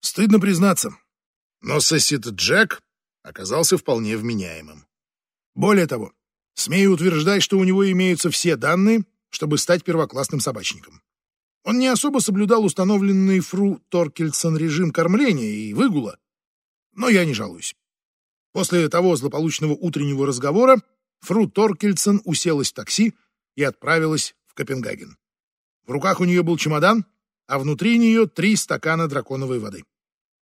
Стыдно признаться, но сосед Джек оказался вполне вменяемым. Более того, смею утверждать, что у него имеются все данные, чтобы стать первоклассным собачником. Он не особо соблюдал установленный Фру Торкельсон режим кормления и выгула, но я не жалуюсь. После того злополучного утреннего разговора Фру Торкельсон уселась в такси и отправилась в Копенгаген. В руках у нее был чемодан, а внутри нее три стакана драконовой воды.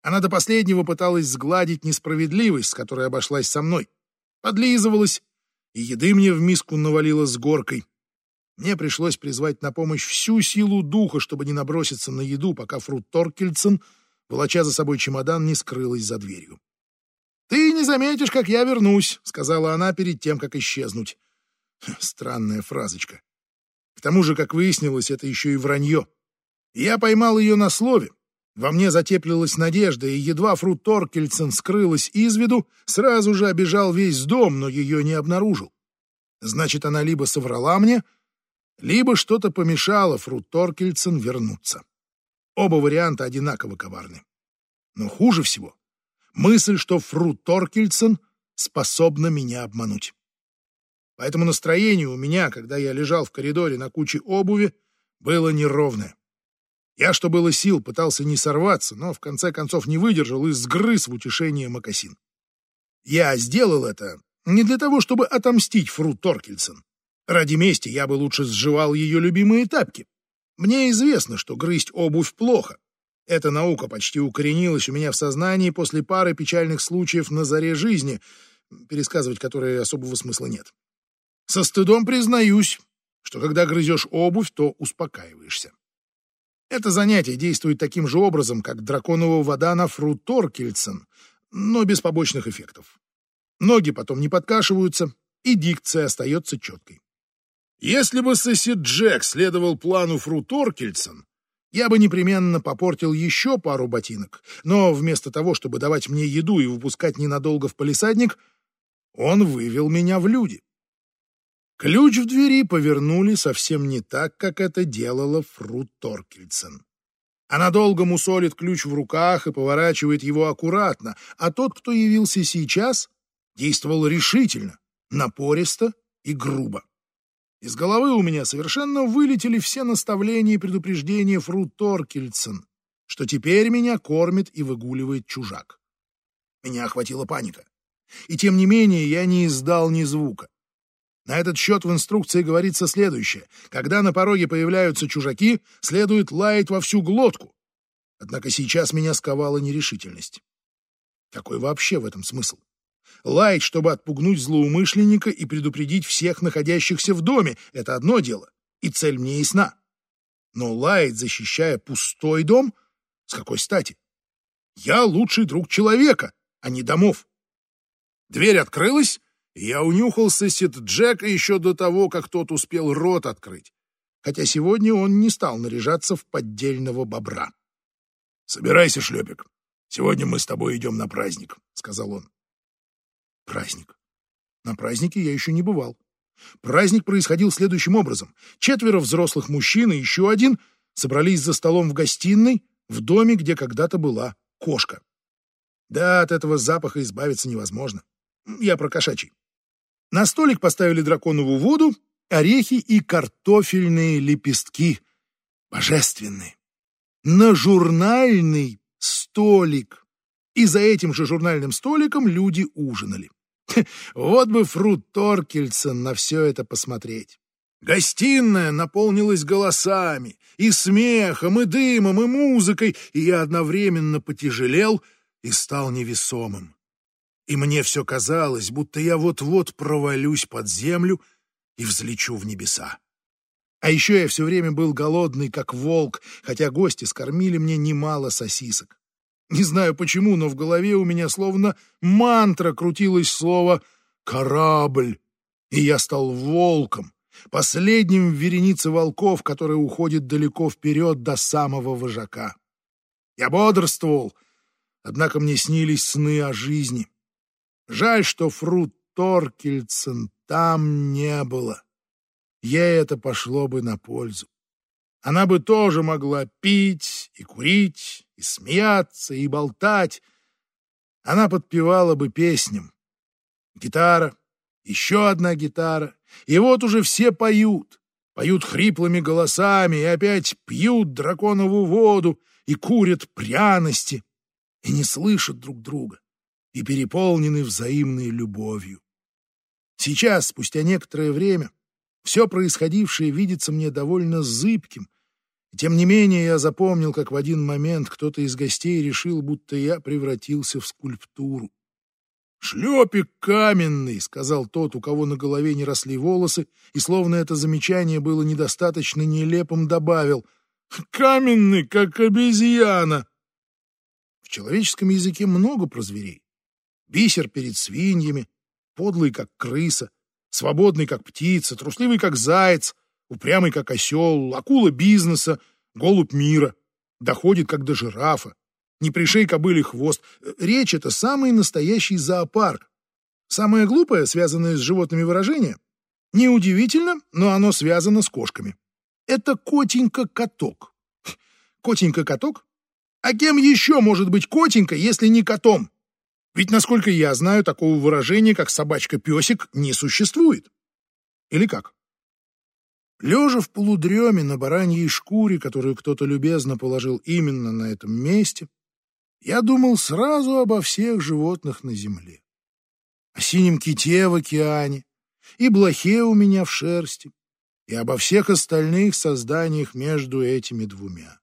Она до последнего пыталась сгладить несправедливость, с которой обошлась со мной. Подлизывалась, и еды мне в миску навалила с горкой. Мне пришлось призвать на помощь всю силу духа, чтобы не наброситься на еду, пока Фрут Торкельсон, волоча за собой чемодан, не скрылась за дверью. «Ты не заметишь, как я вернусь», — сказала она перед тем, как исчезнуть. Странная фразочка. К тому же, как выяснилось, это еще и вранье. Я поймал ее на слове, во мне затеплилась надежда, и едва Фру Торкельсон скрылась из виду, сразу же обежал весь дом, но ее не обнаружил. Значит, она либо соврала мне, либо что-то помешало Фру Торкельсон вернуться. Оба варианта одинаково коварны. Но хуже всего мысль, что Фру Торкельсон способна меня обмануть. Поэтому настроение у меня, когда я лежал в коридоре на куче обуви, было неровное. Я, что было сил, пытался не сорваться, но в конце концов не выдержал и сгрыз в утешение Макасин. Я сделал это не для того, чтобы отомстить Фру Торкельсон. Ради мести я бы лучше сживал ее любимые тапки. Мне известно, что грызть обувь плохо. Эта наука почти укоренилась у меня в сознании после пары печальных случаев на заре жизни, пересказывать которые особого смысла нет. Со стыдом признаюсь, что когда грызешь обувь, то успокаиваешься. Это занятие действует таким же образом, как драконовая вода на фрут Торкельсон, но без побочных эффектов. Ноги потом не подкашиваются, и дикция остается четкой. Если бы сосед Джек следовал плану фру Торкельсон, я бы непременно попортил еще пару ботинок, но вместо того, чтобы давать мне еду и выпускать ненадолго в полисадник, он вывел меня в люди. Ключ в двери повернули совсем не так, как это делала Фру Торкельсон. Она долго мусолит ключ в руках и поворачивает его аккуратно, а тот, кто явился сейчас, действовал решительно, напористо и грубо. Из головы у меня совершенно вылетели все наставления и предупреждения Фру Торкельсон, что теперь меня кормит и выгуливает чужак. Меня охватила паника. И тем не менее я не издал ни звука. На этот счет в инструкции говорится следующее. Когда на пороге появляются чужаки, следует лаять во всю глотку. Однако сейчас меня сковала нерешительность. Какой вообще в этом смысл? Лаять, чтобы отпугнуть злоумышленника и предупредить всех находящихся в доме — это одно дело, и цель мне ясна. Но лаять, защищая пустой дом, с какой стати? Я лучший друг человека, а не домов. Дверь открылась, я унюхал сосед Джека еще до того, как тот успел рот открыть, хотя сегодня он не стал наряжаться в поддельного бобра. «Собирайся, шлепик. Сегодня мы с тобой идем на праздник», — сказал он. Праздник. На празднике я еще не бывал. Праздник происходил следующим образом. Четверо взрослых мужчин и еще один собрались за столом в гостиной в доме, где когда-то была кошка. Да, от этого запаха избавиться невозможно. Я про кошачий. На столик поставили драконовую воду, орехи и картофельные лепестки. Божественные. На журнальный столик. И за этим же журнальным столиком люди ужинали. Вот бы Фрут Торкельсон на все это посмотреть. Гостиная наполнилась голосами, и смехом, и дымом, и музыкой, и я одновременно потяжелел и стал невесомым и мне все казалось, будто я вот-вот провалюсь под землю и взлечу в небеса. А еще я все время был голодный, как волк, хотя гости скормили мне немало сосисок. Не знаю почему, но в голове у меня словно мантра крутилось слово «корабль», и я стал волком, последним в веренице волков, который уходит далеко вперед до самого вожака. Я бодрствовал, однако мне снились сны о жизни. Жаль, что Фрут Торкельсен там не было. Ей это пошло бы на пользу. Она бы тоже могла пить и курить, и смеяться, и болтать, она подпевала бы песням. Гитара, еще одна гитара, и вот уже все поют. Поют хриплыми голосами и опять пьют драконову воду и курят пряности, и не слышат друг друга, и переполнены взаимной любовью. Сейчас, спустя некоторое время, все происходившее видится мне довольно зыбким, тем не менее я запомнил, как в один момент кто-то из гостей решил, будто я превратился в скульптуру. «Шлепик каменный», — сказал тот, у кого на голове не росли волосы, и, словно это замечание было недостаточно нелепым, добавил «Каменный, как обезьяна». В человеческом языке много про зверей. Бисер перед свиньями, подлый, как крыса, свободный, как птица, трусливый, как заяц, упрямый, как осел, акула бизнеса, голубь мира, доходит, как до жирафа, не пришей кобыле хвост. Речь — это самый настоящий зоопарк. Самое глупое, связанное с животными выражение, неудивительно, но оно связано с кошками. Это котенька-каток. Котенька-каток? А кем еще может быть котенька, если не котом? Ведь, насколько я знаю, такого выражения, как собачка-песик, не существует. Или как? Лежа в полудреме на бараньей шкуре, которую кто-то любезно положил именно на этом месте, я думал сразу обо всех животных на земле. О синем ките в океане и блохе у меня в шерсти, и обо всех остальных созданиях между этими двумя.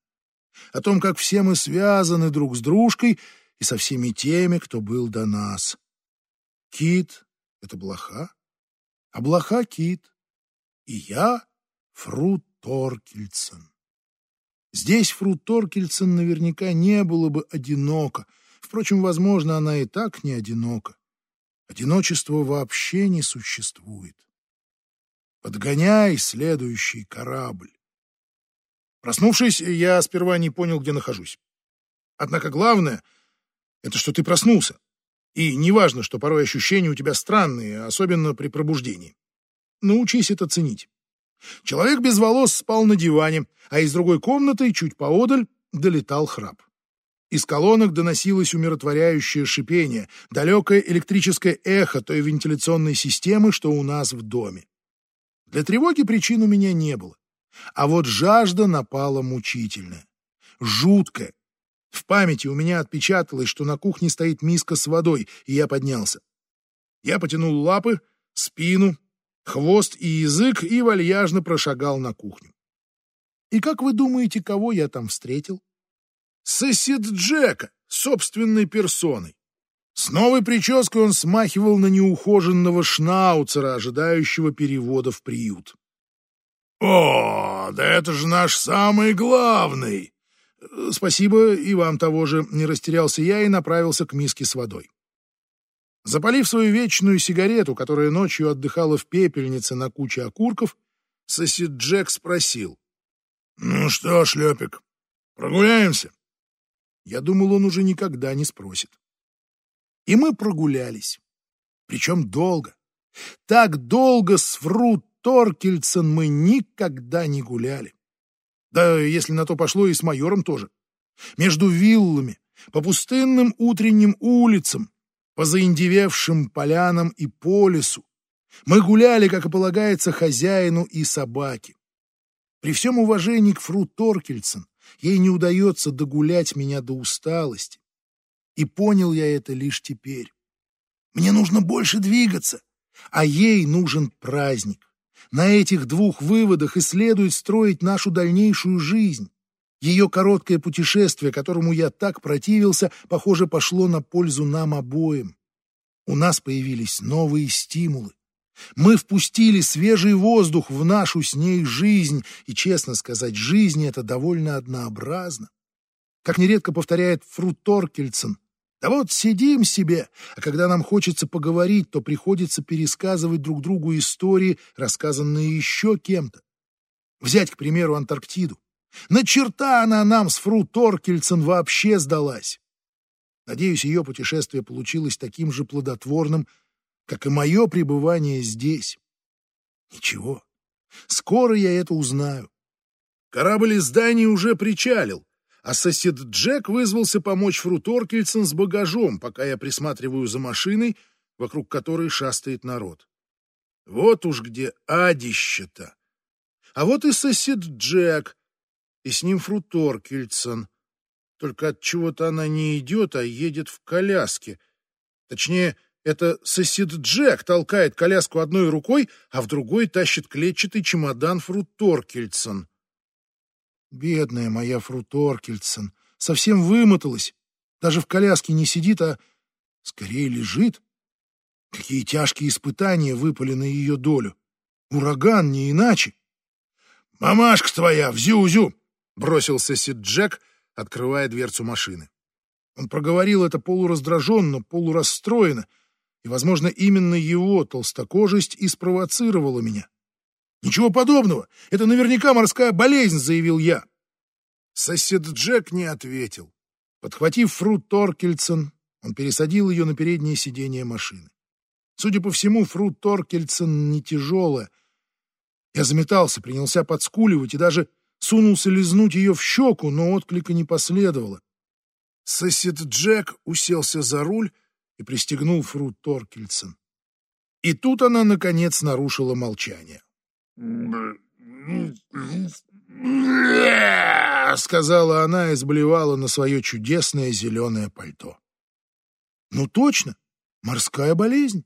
О том, как все мы связаны друг с дружкой и со всеми теми, кто был до нас. Кит — это блоха, а блоха — кит, и я — Фрут Торкельсон. Здесь Фру Торкельсон наверняка не было бы одиноко. Впрочем, возможно, она и так не одинока. Одиночество вообще не существует. Подгоняй следующий корабль. Проснувшись, я сперва не понял, где нахожусь. Однако главное — это что ты проснулся. И неважно, что порой ощущения у тебя странные, особенно при пробуждении. Научись это ценить. Человек без волос спал на диване, а из другой комнаты, чуть поодаль, долетал храп. Из колонок доносилось умиротворяющее шипение, далекое электрическое эхо той вентиляционной системы, что у нас в доме. Для тревоги причин у меня не было. А вот жажда напала мучительная, жуткая. В памяти у меня отпечаталось, что на кухне стоит миска с водой, и я поднялся. Я потянул лапы, спину, хвост и язык и вальяжно прошагал на кухню. И как вы думаете, кого я там встретил? Сосед Джека, собственной персоной. С новой прической он смахивал на неухоженного шнауцера, ожидающего перевода в приют. «О, да это же наш самый главный!» «Спасибо, и вам того же», — не растерялся я и направился к миске с водой. Запалив свою вечную сигарету, которая ночью отдыхала в пепельнице на куче окурков, сосед Джек спросил. «Ну что, шлепик, прогуляемся?» Я думал, он уже никогда не спросит. И мы прогулялись. Причем долго. Так долго с Фрут Торкельсон мы никогда не гуляли. Да, если на то пошло, и с майором тоже. Между виллами, по пустынным утренним улицам, по заиндевевшим полянам и по лесу. Мы гуляли, как и полагается, хозяину и собаке. При всем уважении к Фру Торкельсон, ей не удается догулять меня до усталости. И понял я это лишь теперь. Мне нужно больше двигаться, а ей нужен праздник. На этих двух выводах и следует строить нашу дальнейшую жизнь. Ее короткое путешествие, которому я так противился, похоже, пошло на пользу нам обоим. У нас появились новые стимулы. Мы впустили свежий воздух в нашу с ней жизнь, и, честно сказать, жизнь это довольно однообразно. Как нередко повторяет Фру Торкельсон, да вот сидим себе, а когда нам хочется поговорить, то приходится пересказывать друг другу истории, рассказанные еще кем-то. Взять, к примеру, Антарктиду. На черта она нам с Фру Торкельсон вообще сдалась. Надеюсь, ее путешествие получилось таким же плодотворным, как и мое пребывание здесь. Ничего, скоро я это узнаю. Корабль из Дании уже причалил, а сосед Джек вызвался помочь Фру Торкельсон с багажом, пока я присматриваю за машиной, вокруг которой шастает народ. Вот уж где адище-то. А вот и сосед Джек, и с ним Фру Торкельсон. Только от чего-то она не идет, а едет в коляске. Точнее, это сосед Джек толкает коляску одной рукой, а в другой тащит клетчатый чемодан Фру Торкельсон. Бедная моя Фру Торкельсон, совсем вымоталась. Даже в коляске не сидит, а скорее лежит. Какие тяжкие испытания выпали на ее долю. Ураган, не иначе. «Мамашка твоя, в зю-зю!» — бросился Сид Джек, открывая дверцу машины. Он проговорил это полураздраженно, полурасстроенно, и, возможно, именно его толстокожесть и спровоцировала меня. «Ничего подобного! Это наверняка морская болезнь!» — заявил я. Сосед Джек не ответил. Подхватив Фру Торкельсон, он пересадил ее на переднее сиденье машины. Судя по всему, Фру Торкельсон не тяжелая. Я заметался, принялся подскуливать и даже сунулся лизнуть ее в щеку, но отклика не последовало. Сосед Джек уселся за руль и пристегнул Фру Торкельсон. И тут она, наконец, нарушила молчание. Сказала она и сблевала на свое чудесное зеленое пальто. Ну точно, морская болезнь.